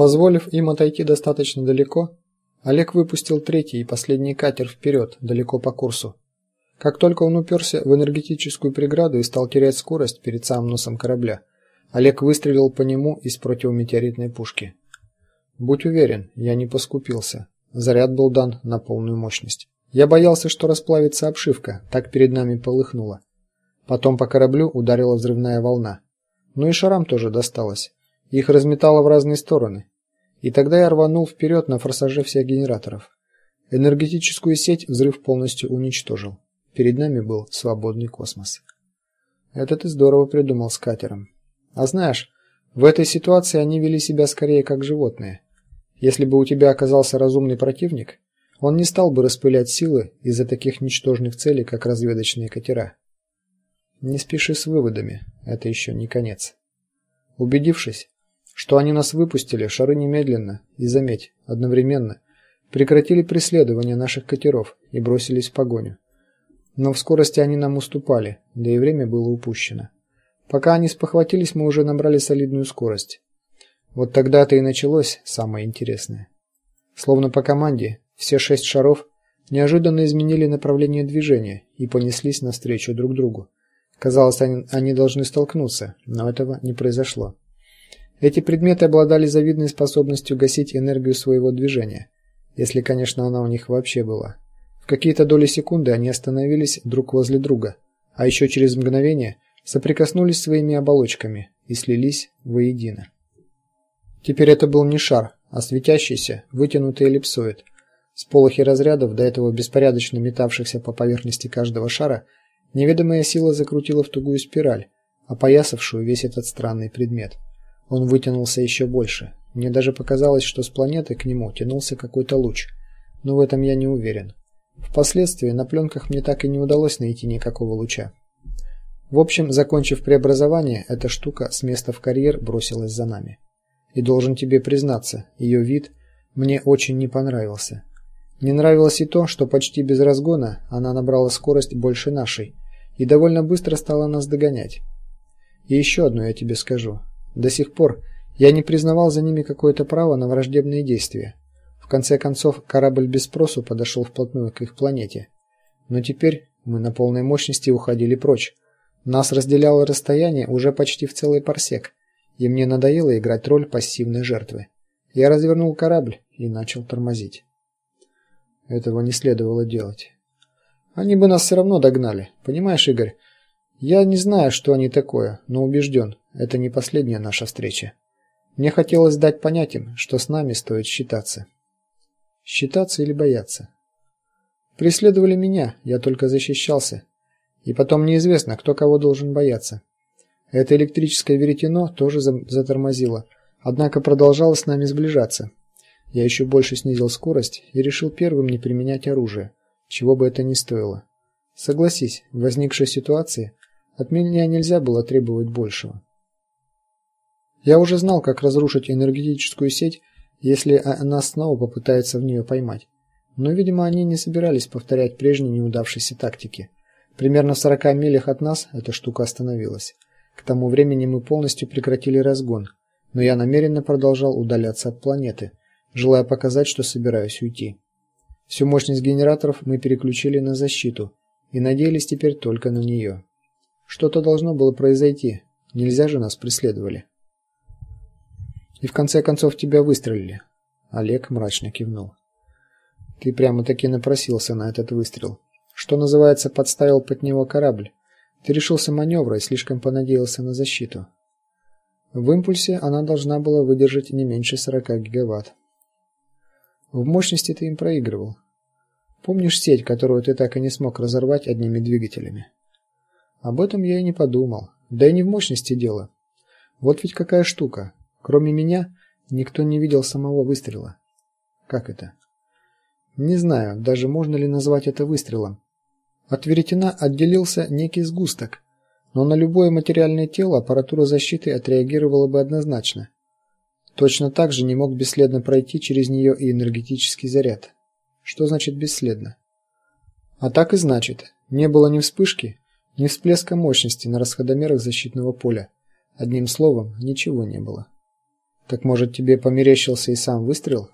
Позволив им отойти достаточно далеко, Олег выпустил третий и последний катер вперед, далеко по курсу. Как только он уперся в энергетическую преграду и стал терять скорость перед самым носом корабля, Олег выстрелил по нему из противометеоритной пушки. Будь уверен, я не поскупился. Заряд был дан на полную мощность. Я боялся, что расплавится обшивка, так перед нами полыхнуло. Потом по кораблю ударила взрывная волна. Ну и шарам тоже досталось. Их разметало в разные стороны. И тогда я рванул вперед на форсаже всех генераторов. Энергетическую сеть взрыв полностью уничтожил. Перед нами был свободный космос. Это ты здорово придумал с катером. А знаешь, в этой ситуации они вели себя скорее как животные. Если бы у тебя оказался разумный противник, он не стал бы распылять силы из-за таких ничтожных целей, как разведочные катера. Не спеши с выводами, это еще не конец. Убедившись, что они нас выпустили, шары немедленно и заметь, одновременно прекратили преследование наших катеров и бросились в погоню. Но в скорости они нам уступали, да и время было упущено. Пока они спохватились, мы уже набрали солидную скорость. Вот тогда-то и началось самое интересное. Словно по команде, все шесть шаров неожиданно изменили направление движения и понеслись навстречу друг другу. Казалось, они, они должны столкнуться, но этого не произошло. Эти предметы обладали завидной способностью гасить энергию своего движения, если, конечно, она у них вообще была. В какие-то доли секунды они остановились друг возле друга, а еще через мгновение соприкоснулись своими оболочками и слились воедино. Теперь это был не шар, а светящийся, вытянутый эллипсоид. Сполохи разрядов, до этого беспорядочно метавшихся по поверхности каждого шара, неведомая сила закрутила в тугую спираль, опоясавшую весь этот странный предмет. Он вытянулся еще больше. Мне даже показалось, что с планеты к нему тянулся какой-то луч. Но в этом я не уверен. Впоследствии на пленках мне так и не удалось найти никакого луча. В общем, закончив преобразование, эта штука с места в карьер бросилась за нами. И должен тебе признаться, ее вид мне очень не понравился. Не нравилось и то, что почти без разгона она набрала скорость больше нашей и довольно быстро стала нас догонять. И еще одно я тебе скажу. До сих пор я не признавал за ними какое-то право на враждебные действия. В конце концов, корабль без спросу подошел вплотную к их планете. Но теперь мы на полной мощности уходили прочь. Нас разделяло расстояние уже почти в целый парсек, и мне надоело играть роль пассивной жертвы. Я развернул корабль и начал тормозить. Этого не следовало делать. Они бы нас все равно догнали. Понимаешь, Игорь? Я не знаю, что они такое, но убежден, это не последняя наша встреча. Мне хотелось дать понять им, что с нами стоит считаться. Считаться или бояться? Преследовали меня, я только защищался. И потом неизвестно, кто кого должен бояться. Это электрическое веретено тоже затормозило, однако продолжало с нами сближаться. Я еще больше снизил скорость и решил первым не применять оружие, чего бы это ни стоило. Согласись, в возникшей ситуации от меня нельзя было требовать большего. Я уже знал, как разрушить энергетическую сеть, если она снова попытается в нее поймать. Но, видимо, они не собирались повторять прежние неудавшиеся тактики. Примерно в 40 милях от нас эта штука остановилась. К тому времени мы полностью прекратили разгон, но я намеренно продолжал удаляться от планеты, желая показать, что собираюсь уйти. Всю мощность генераторов мы переключили на защиту и надеялись теперь только на нее. Что-то должно было произойти. Нельзя же нас преследовали. И в конце концов тебя выстрелили. Олег мрачно кивнул. Ты прямо-таки напросился на этот выстрел. Что называется, подставил под него корабль. Ты решился маневра и слишком понадеялся на защиту. В импульсе она должна была выдержать не меньше 40 гигаватт. В мощности ты им проигрывал. Помнишь сеть, которую ты так и не смог разорвать одними двигателями? Об этом я и не подумал. Да и не в мощности дело. Вот ведь какая штука. Кроме меня никто не видел самого выстрела. Как это? Не знаю, даже можно ли назвать это выстрелом. От веретена отделился некий сгусток, но на любое материальное тело аппаратура защиты отреагировала бы однозначно. Точно так же не мог бесследно пройти через нее и энергетический заряд. Что значит бесследно? А так и значит, не было ни вспышки, ни всплеска мощности на расходомерах защитного поля. Одним словом, ничего не было. Так может, тебе померещился и сам выстрел?